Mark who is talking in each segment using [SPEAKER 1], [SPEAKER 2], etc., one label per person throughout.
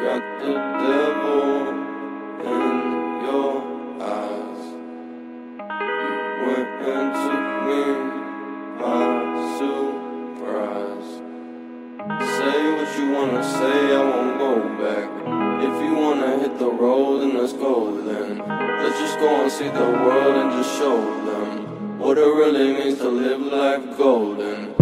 [SPEAKER 1] got the devil in your eyes. You went and took me by surprise. Say what you wanna say, I won't go back. If you wanna hit the road, then let's go then. Let's just go and see the world and just show them what it really means to live life golden.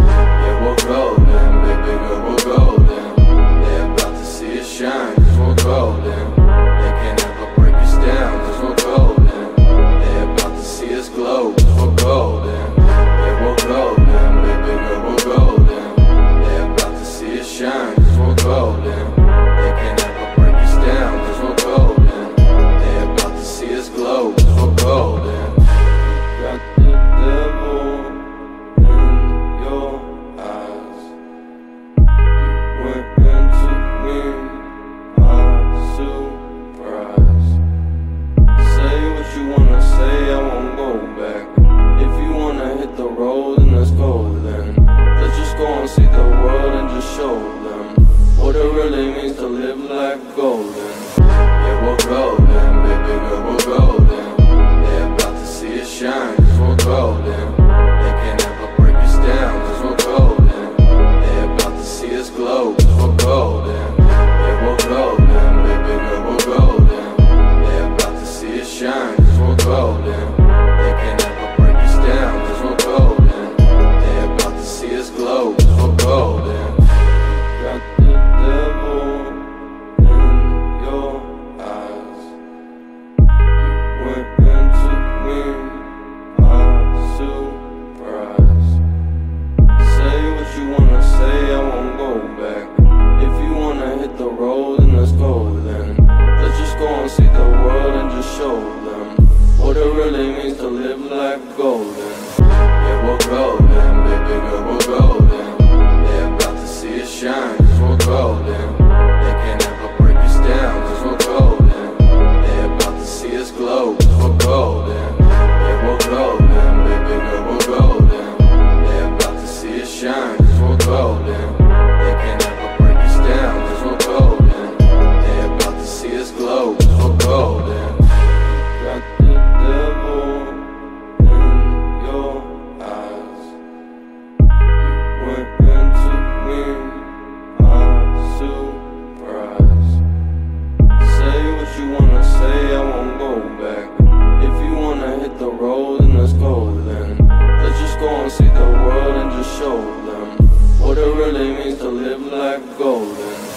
[SPEAKER 1] Shine, cause we're golden. They can't ever break us down, cause we're golden. They're about to see us glow, cause we're golden. Got the devil in your eyes. You went and took me by surprise. Say what you wanna say, life golden. Yeah, we're golden, baby girl, we're golden. They're about to see us shine, cause we're golden. They can't ever break us down, cause we're golden. They're about to see us glow, cause we're golden. Yeah, we're golden, baby girl, we're golden. They're about to see us shine, cause we're golden. You wanna Like golden